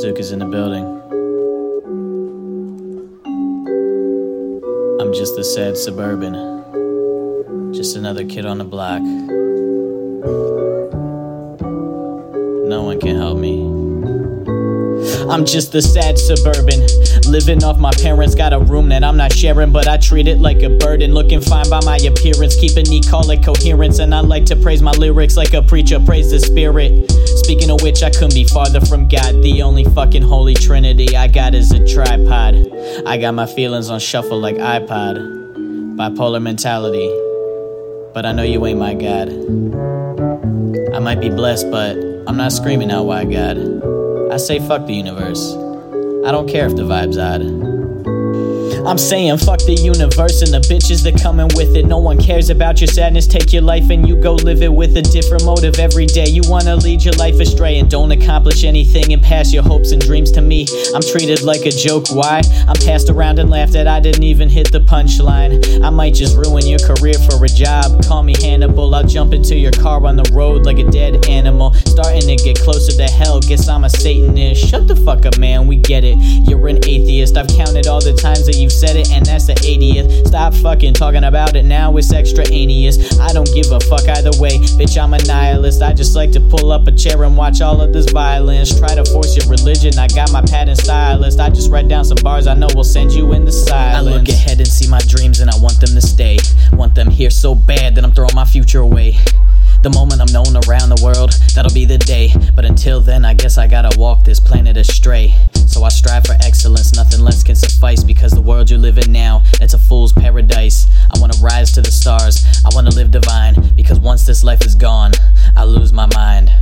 Zuko's in the building. I'm just a sad suburban. Just another kid on the block. I'm just a sad suburban. Living off my parents, got a room that I'm not sharing, but I treat it like a burden. Looking fine by my appearance, keeping neat, call it coherence. And I like to praise my lyrics like a preacher praise the spirit. Speaking of which, I couldn't be farther from God. The only fucking holy trinity I got is a tripod. I got my feelings on shuffle like iPod. Bipolar mentality. But I know you ain't my God. I might be blessed, but I'm not screaming out why God. I say fuck the universe. I don't care if the vibe's odd. I'm saying fuck the universe and the bitches that coming with it. No one cares about your sadness. Take your life and you go live it with a different motive every day. You wanna lead your life astray and don't accomplish anything and pass your hopes and dreams to me. I'm treated like a joke. Why? I'm passed around and laughed at. I didn't even hit the punchline. I might just ruin your career for a job. Call me Hannibal. I'll jump into your car on the road like a dead animal. Starting to get closer to hell. Guess I'm a Satanist. Shut the fuck up, man. We get it. You're an atheist. I've counted all the times that you you've said it, and that's the 80th. Stop fucking talking about it now, it's extraneous. I don't give a fuck either way, bitch, I'm a nihilist. I just like to pull up a chair and watch all of this violence. Try to force your religion, I got my patent stylist. I just write down some bars I know will send you in the silence. I look ahead and see my dreams, and I want them to stay. Want them here so bad that I'm throwing my future away. The moment I'm known around the world, that'll be the day. But until then, I guess I gotta walk this planet astray. So I strive for excellence, nothing less can suffice. Because the world you live in now, it's a fool's paradise. I wanna rise to the stars, I wanna live divine. Because once this life is gone, I lose my mind.